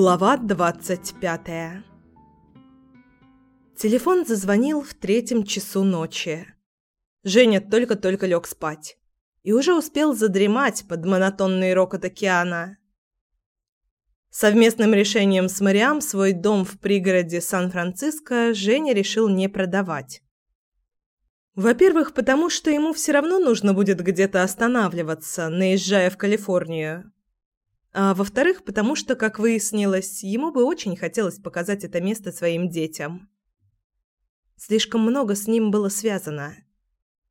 Глава двадцать пятая Телефон зазвонил в третьем часу ночи. Женя только-только лег спать и уже успел задремать под монотонный рокот океана. Совместным решением с Мариам свой дом в пригороде Сан-Франциско Женя решил не продавать. Во-первых, потому что ему все равно нужно будет где-то останавливаться, наезжая в Калифорнию. А во-вторых, потому что, как выяснилось, ему бы очень хотелось показать это место своим детям. Слишком много с ним было связано.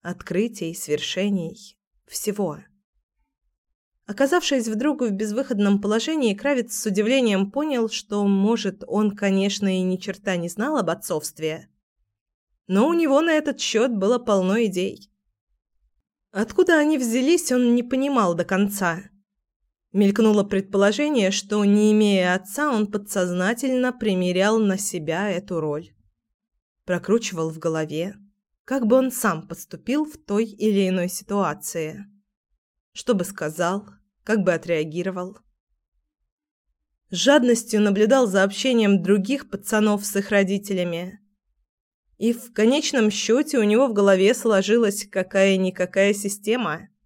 Открытий, свершений, всего. Оказавшись вдруг в безвыходном положении, Кравец с удивлением понял, что, может, он, конечно, и ни черта не знал об отцовстве. Но у него на этот счет было полно идей. Откуда они взялись, он не понимал до конца. Мелькнуло предположение, что, не имея отца, он подсознательно примерял на себя эту роль. Прокручивал в голове, как бы он сам поступил в той или иной ситуации. Что бы сказал, как бы отреагировал. С жадностью наблюдал за общением других пацанов с их родителями. И в конечном счете у него в голове сложилась какая-никакая система –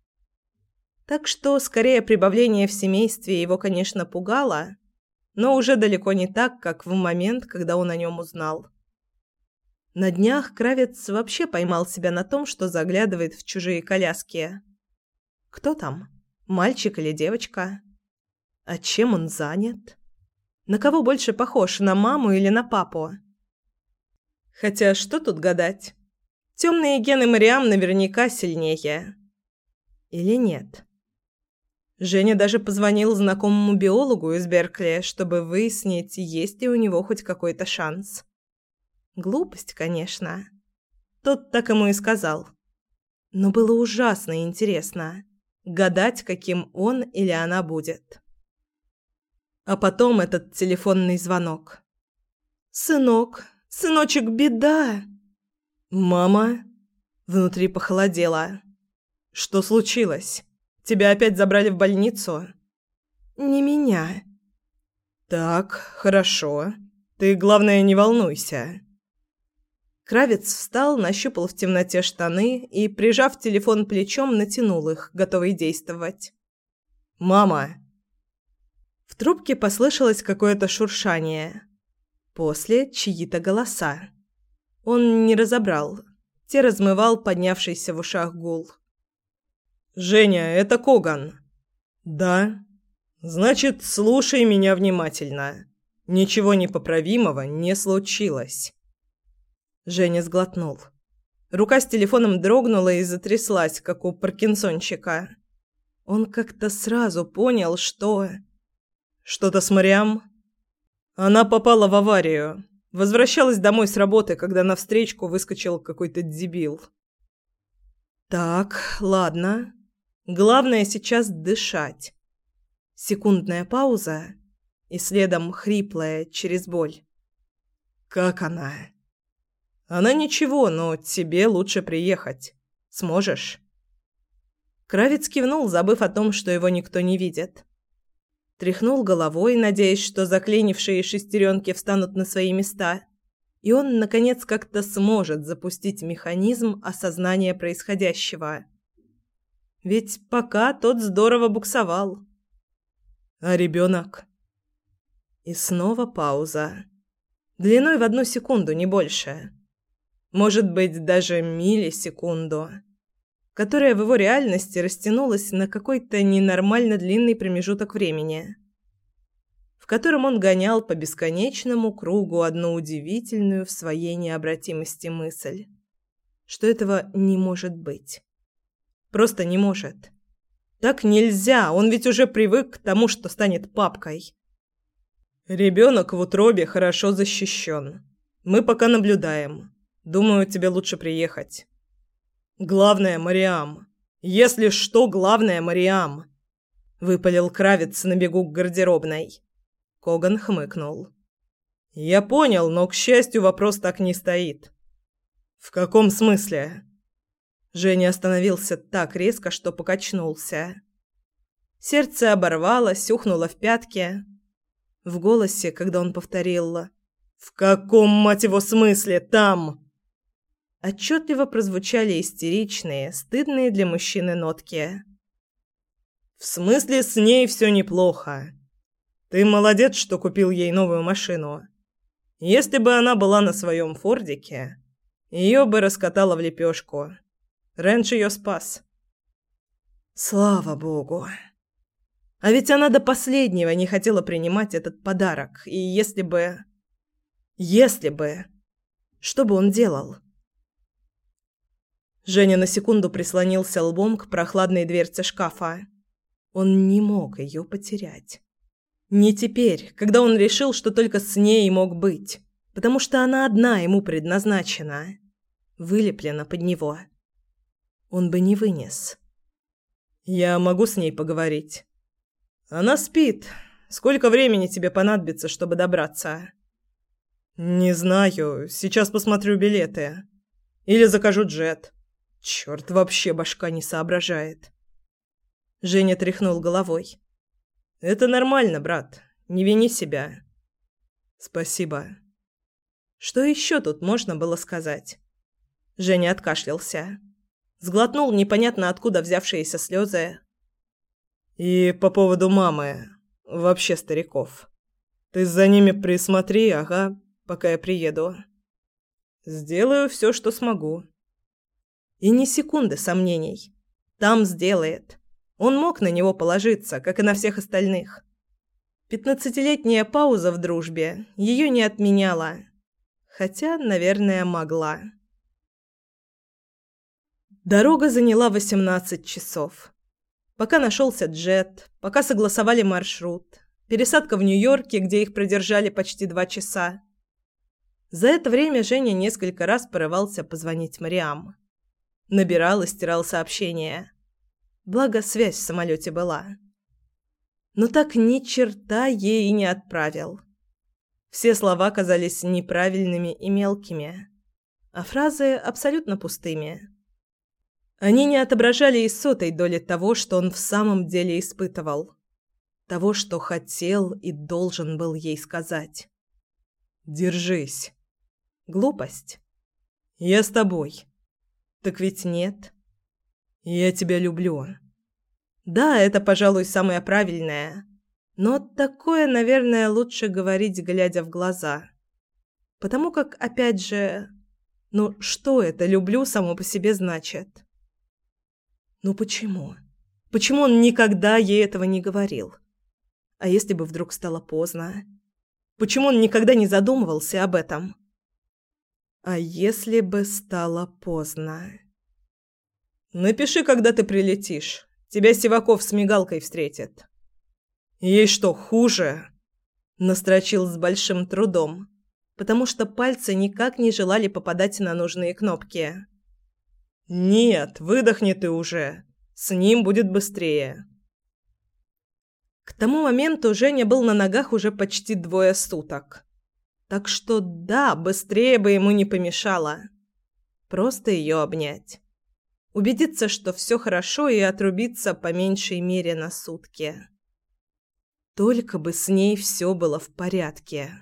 так что, скорее, прибавление в семействе его, конечно, пугало, но уже далеко не так, как в момент, когда он о нем узнал. На днях Кравец вообще поймал себя на том, что заглядывает в чужие коляски. Кто там? Мальчик или девочка? А чем он занят? На кого больше похож, на маму или на папу? Хотя что тут гадать? Темные гены Мариам наверняка сильнее. Или нет? Женя даже позвонил знакомому биологу из Беркли, чтобы выяснить, есть ли у него хоть какой-то шанс. Глупость, конечно. Тот так ему и сказал. Но было ужасно интересно гадать, каким он или она будет. А потом этот телефонный звонок. «Сынок, сыночек, беда!» «Мама?» Внутри похолодело. «Что случилось?» Тебя опять забрали в больницу?» «Не меня». «Так, хорошо. Ты, главное, не волнуйся». Кравец встал, нащупал в темноте штаны и, прижав телефон плечом, натянул их, готовый действовать. «Мама!» В трубке послышалось какое-то шуршание. После чьи-то голоса. Он не разобрал. Те размывал поднявшийся в ушах гул. «Женя, это Коган». «Да». «Значит, слушай меня внимательно. Ничего непоправимого не случилось». Женя сглотнул. Рука с телефоном дрогнула и затряслась, как у паркинсонщика. Он как-то сразу понял, что... Что-то с Мариам? Она попала в аварию. Возвращалась домой с работы, когда на встречку выскочил какой-то дебил. «Так, ладно. Главное сейчас дышать. Секундная пауза и следом хриплая через боль. Как она? Она ничего, но тебе лучше приехать. Сможешь? Кравец кивнул, забыв о том, что его никто не видит. Тряхнул головой, надеясь, что заклинившие шестеренки встанут на свои места, и он, наконец, как-то сможет запустить механизм осознания происходящего. Ведь пока тот здорово буксовал. А ребенок? И снова пауза. Длиной в одну секунду, не больше. Может быть, даже миллисекунду. Которая в его реальности растянулась на какой-то ненормально длинный промежуток времени. В котором он гонял по бесконечному кругу одну удивительную в своей необратимости мысль. Что этого не может быть. Просто не может. Так нельзя, он ведь уже привык к тому, что станет папкой. Ребенок в утробе хорошо защищен. Мы пока наблюдаем. Думаю, тебе лучше приехать. Главное, Мариам. Если что, главное, Мариам. Выпалил Кравец на бегу к гардеробной. Коган хмыкнул. Я понял, но, к счастью, вопрос так не стоит. В каком смысле? Женя остановился так резко, что покачнулся. Сердце оборвалось, ухнуло в пятки. В голосе, когда он повторил «В каком, мать его, смысле там?» Отчетливо прозвучали истеричные, стыдные для мужчины нотки. «В смысле, с ней все неплохо. Ты молодец, что купил ей новую машину. Если бы она была на своем фордике, ее бы раскатало в лепешку. Рэнш ее спас». «Слава богу!» А ведь она до последнего не хотела принимать этот подарок. И если бы... Если бы... Что бы он делал? Женя на секунду прислонился лбом к прохладной дверце шкафа. Он не мог ее потерять. Не теперь, когда он решил, что только с ней мог быть. Потому что она одна ему предназначена. Вылеплена под него. Он бы не вынес. «Я могу с ней поговорить?» Она спит. Сколько времени тебе понадобится, чтобы добраться? Не знаю. Сейчас посмотрю билеты. Или закажу джет. Черт, вообще башка не соображает. Женя тряхнул головой. Это нормально, брат. Не вини себя. Спасибо. Что еще тут можно было сказать? Женя откашлялся. Сглотнул непонятно откуда взявшиеся слезы, и по поводу мамы, вообще стариков. Ты за ними присмотри, ага, пока я приеду. Сделаю все, что смогу. И ни секунды сомнений. Там сделает. Он мог на него положиться, как и на всех остальных. Пятнадцатилетняя пауза в дружбе ее не отменяла. Хотя, наверное, могла. Дорога заняла восемнадцать часов. Пока нашелся джет, пока согласовали маршрут, пересадка в Нью-Йорке, где их продержали почти два часа. За это время Женя несколько раз порывался позвонить Мариам. Набирал и стирал сообщения. Благо, связь в самолете была. Но так ни черта ей и не отправил. Все слова казались неправильными и мелкими, а фразы абсолютно пустыми. Они не отображали и сотой доли того, что он в самом деле испытывал. Того, что хотел и должен был ей сказать. «Держись». Глупость. «Я с тобой». «Так ведь нет». «Я тебя люблю». Да, это, пожалуй, самое правильное. Но такое, наверное, лучше говорить, глядя в глаза. Потому как, опять же, ну что это «люблю» само по себе значит? Ну почему? Почему он никогда ей этого не говорил? А если бы вдруг стало поздно? Почему он никогда не задумывался об этом? А если бы стало поздно? Напиши, когда ты прилетишь. Тебя Сиваков с мигалкой встретит. Ей что, хуже? Настрочил с большим трудом, потому что пальцы никак не желали попадать на нужные кнопки. «Нет, выдохни ты уже. С ним будет быстрее». К тому моменту Женя был на ногах уже почти двое суток. Так что да, быстрее бы ему не помешало. Просто ее обнять. Убедиться, что все хорошо, и отрубиться по меньшей мере на сутки. Только бы с ней все было в порядке.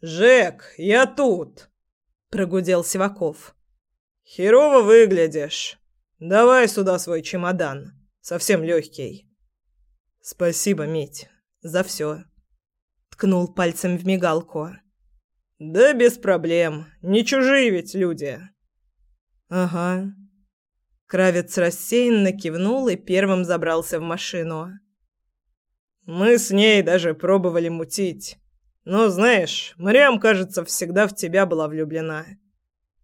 «Жек, я тут!» – прогудел Сиваков. «Херово выглядишь. Давай сюда свой чемодан. Совсем легкий». «Спасибо, Мить, за все». Ткнул пальцем в мигалку. «Да без проблем. Не чужие ведь люди». «Ага». Кравец рассеянно кивнул и первым забрался в машину. «Мы с ней даже пробовали мутить. Но, знаешь, Мариам, кажется, всегда в тебя была влюблена».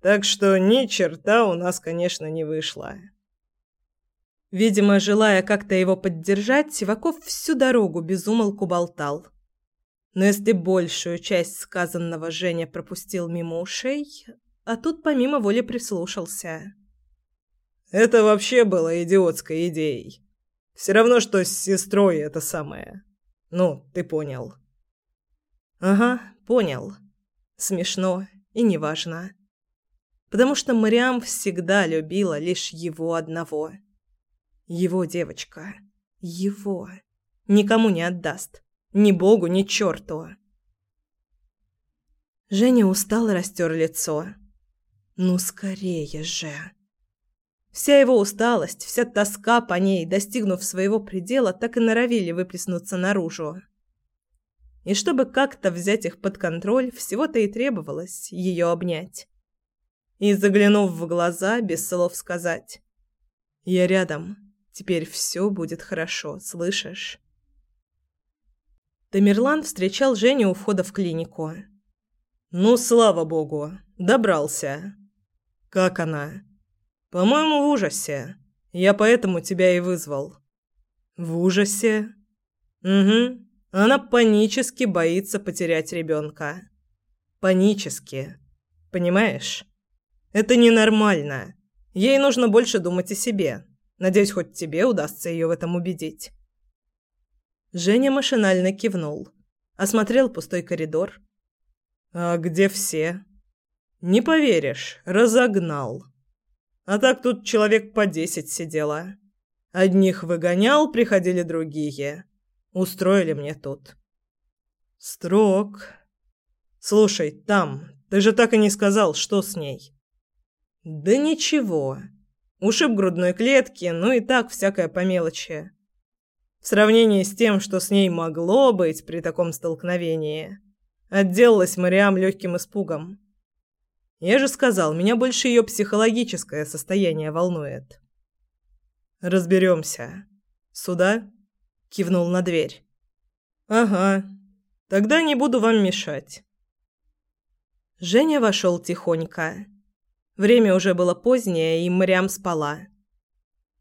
Так что ни черта у нас, конечно, не вышло. Видимо, желая как-то его поддержать, Сиваков всю дорогу безумолку болтал. Но если большую часть сказанного Женя пропустил мимо ушей, а тут помимо воли прислушался. Это вообще было идиотской идеей. Все равно, что с сестрой это самое. Ну, ты понял. Ага, понял. Смешно и неважно потому что Мариам всегда любила лишь его одного. Его девочка. Его. Никому не отдаст. Ни богу, ни черту. Женя устало растер лицо. Ну, скорее же. Вся его усталость, вся тоска по ней, достигнув своего предела, так и норовили выплеснуться наружу. И чтобы как-то взять их под контроль, всего-то и требовалось ее обнять. И, заглянув в глаза, без слов сказать «Я рядом, теперь все будет хорошо, слышишь?» Тамерлан встречал Женю у входа в клинику. «Ну, слава богу, добрался. Как она?» «По-моему, в ужасе. Я поэтому тебя и вызвал». «В ужасе?» «Угу. Она панически боится потерять ребенка. Панически. Понимаешь? Это ненормально. Ей нужно больше думать о себе. Надеюсь, хоть тебе удастся ее в этом убедить». Женя машинально кивнул. Осмотрел пустой коридор. «А где все?» «Не поверишь, разогнал. А так тут человек по десять сидело. Одних выгонял, приходили другие. Устроили мне тут». «Строк. Слушай, там, ты же так и не сказал, что с ней?» «Да ничего. Ушиб грудной клетки, ну и так всякое по мелочи. В сравнении с тем, что с ней могло быть при таком столкновении, отделалась Мариам легким испугом. Я же сказал, меня больше ее психологическое состояние волнует. Разберемся. Сюда? Кивнул на дверь. Ага. Тогда не буду вам мешать. Женя вошел тихонько. Время уже было позднее, и Мариам спала.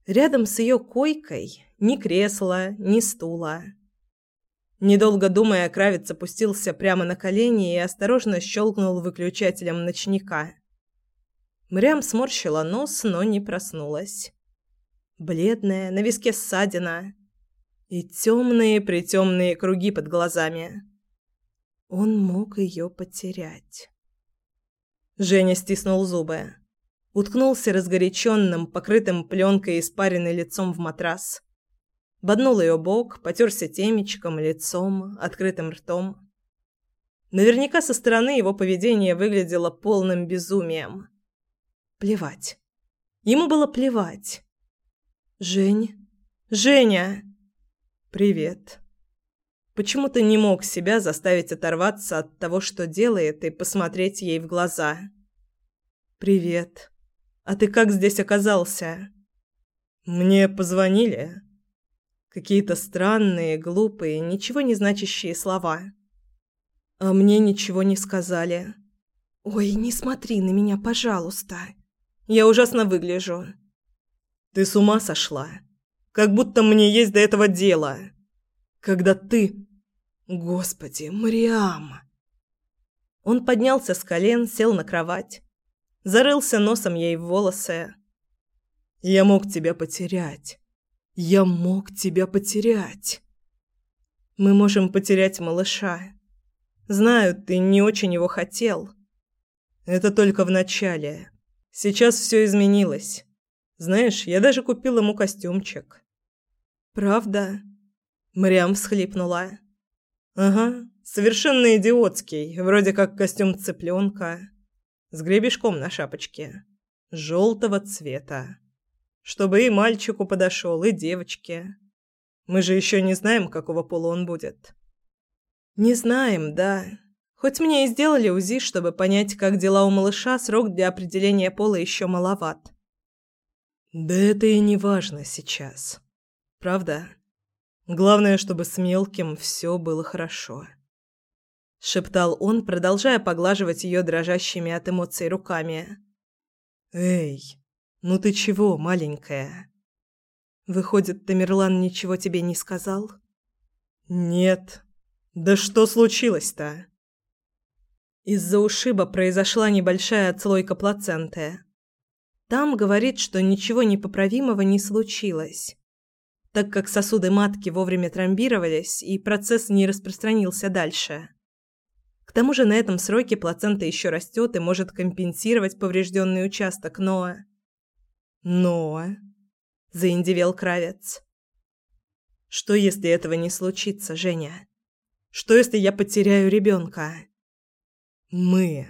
Рядом с ее койкой ни кресла, ни стула. Недолго думая, Кравец опустился прямо на колени и осторожно щелкнул выключателем ночника. Мрям сморщила нос, но не проснулась. Бледная, на виске ссадина и темные-притемные круги под глазами. Он мог ее потерять. Женя стиснул зубы. Уткнулся разгоряченным, покрытым пленкой испаренным лицом в матрас. Боднул ее бок, потерся темечком, лицом, открытым ртом. Наверняка со стороны его поведение выглядело полным безумием. Плевать. Ему было плевать. «Жень? Женя!» «Привет». Почему-то не мог себя заставить оторваться от того, что делает, и посмотреть ей в глаза. «Привет. А ты как здесь оказался?» «Мне позвонили», Какие-то странные, глупые, ничего не значащие слова. А мне ничего не сказали. «Ой, не смотри на меня, пожалуйста. Я ужасно выгляжу». «Ты с ума сошла? Как будто мне есть до этого дело. Когда ты...» «Господи, Мариам!» Он поднялся с колен, сел на кровать. Зарылся носом ей в волосы. «Я мог тебя потерять. Я мог тебя потерять. Мы можем потерять малыша. Знаю, ты не очень его хотел. Это только в начале. Сейчас все изменилось. Знаешь, я даже купил ему костюмчик. Правда? Мрям всхлипнула. Ага, совершенно идиотский, вроде как костюм цыпленка с гребешком на шапочке, желтого цвета чтобы и мальчику подошел, и девочке. Мы же еще не знаем, какого пола он будет. Не знаем, да. Хоть мне и сделали УЗИ, чтобы понять, как дела у малыша, срок для определения пола еще маловат. Да это и не важно сейчас. Правда? Главное, чтобы с мелким все было хорошо. Шептал он, продолжая поглаживать ее дрожащими от эмоций руками. «Эй, «Ну ты чего, маленькая?» «Выходит, Тамерлан ничего тебе не сказал?» «Нет. Да что случилось-то?» Из-за ушиба произошла небольшая отслойка плаценты. Там говорит, что ничего непоправимого не случилось, так как сосуды матки вовремя тромбировались и процесс не распространился дальше. К тому же на этом сроке плацента еще растет и может компенсировать поврежденный участок, но... Но... Заиндевел Кравец. Что, если этого не случится, Женя? Что, если я потеряю ребенка? Мы.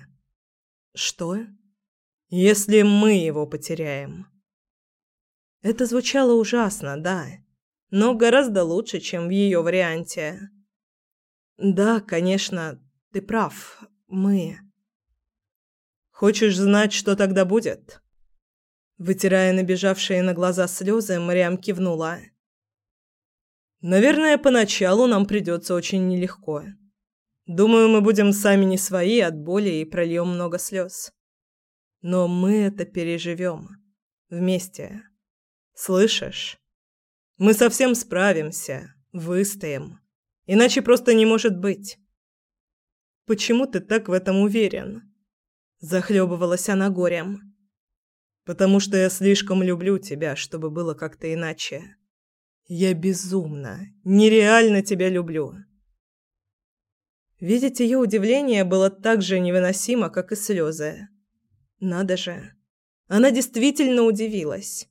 Что? Если мы его потеряем. Это звучало ужасно, да, но гораздо лучше, чем в ее варианте. Да, конечно, ты прав. Мы. Хочешь знать, что тогда будет? Вытирая набежавшие на глаза слезы, Мариам кивнула. Наверное, поначалу нам придется очень нелегко. Думаю, мы будем сами не свои от боли и прольем много слез. Но мы это переживем. Вместе. Слышишь? Мы совсем справимся, выстоим. Иначе просто не может быть. Почему ты так в этом уверен? Захлебывалась она горем. Потому что я слишком люблю тебя, чтобы было как-то иначе. Я безумно, нереально тебя люблю. Видеть ее удивление было так же невыносимо, как и слезы. Надо же. Она действительно удивилась.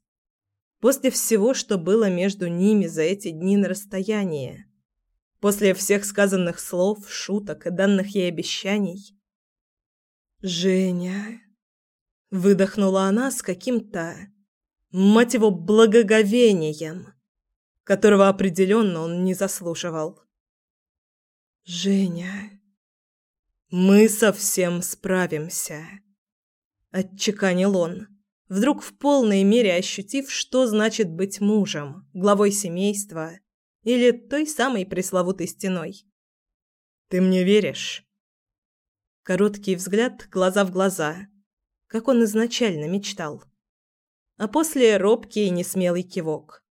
После всего, что было между ними за эти дни на расстоянии. После всех сказанных слов, шуток и данных ей обещаний. «Женя...» Выдохнула она с каким-то, мать его, благоговением, которого определенно он не заслуживал. «Женя...» «Мы совсем справимся», — отчеканил он, вдруг в полной мере ощутив, что значит быть мужем, главой семейства или той самой пресловутой стеной. «Ты мне веришь?» Короткий взгляд, глаза в глаза, как он изначально мечтал. А после робкий и несмелый кивок.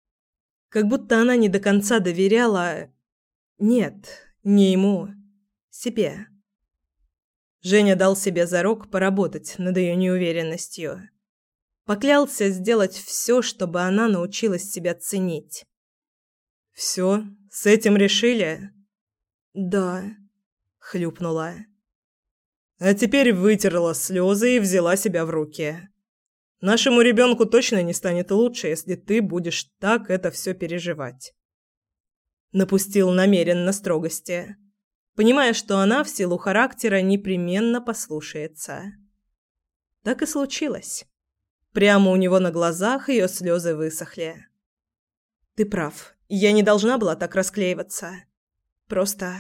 Как будто она не до конца доверяла... Нет, не ему. Себе. Женя дал себе зарок поработать над ее неуверенностью. Поклялся сделать все, чтобы она научилась себя ценить. «Все? С этим решили?» «Да», — хлюпнула. А теперь вытерла слезы и взяла себя в руки. Нашему ребенку точно не станет лучше, если ты будешь так это все переживать напустил намеренно строгости, понимая, что она в силу характера непременно послушается. Так и случилось. Прямо у него на глазах ее слезы высохли. «Ты прав. Я не должна была так расклеиваться. Просто...»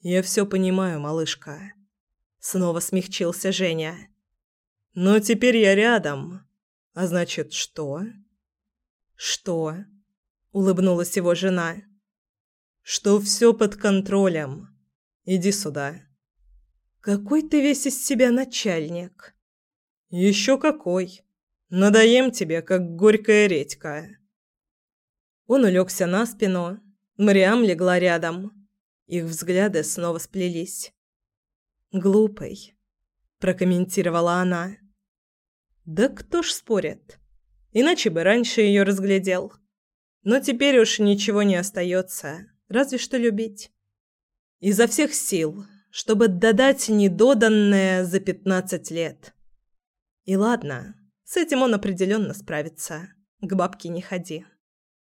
«Я все понимаю, малышка». Снова смягчился Женя. «Но теперь я рядом. А значит, что?» «Что?» улыбнулась его жена. Что все под контролем. Иди сюда. Какой ты весь из себя начальник. Еще какой. Надоем тебе, как горькая редька. Он улегся на спину. Мариам легла рядом. Их взгляды снова сплелись. «Глупый», – прокомментировала она. «Да кто ж спорит? Иначе бы раньше ее разглядел». Но теперь уж ничего не остается, разве что любить. Изо всех сил, чтобы додать недоданное за пятнадцать лет. И ладно, с этим он определенно справится. К бабке не ходи.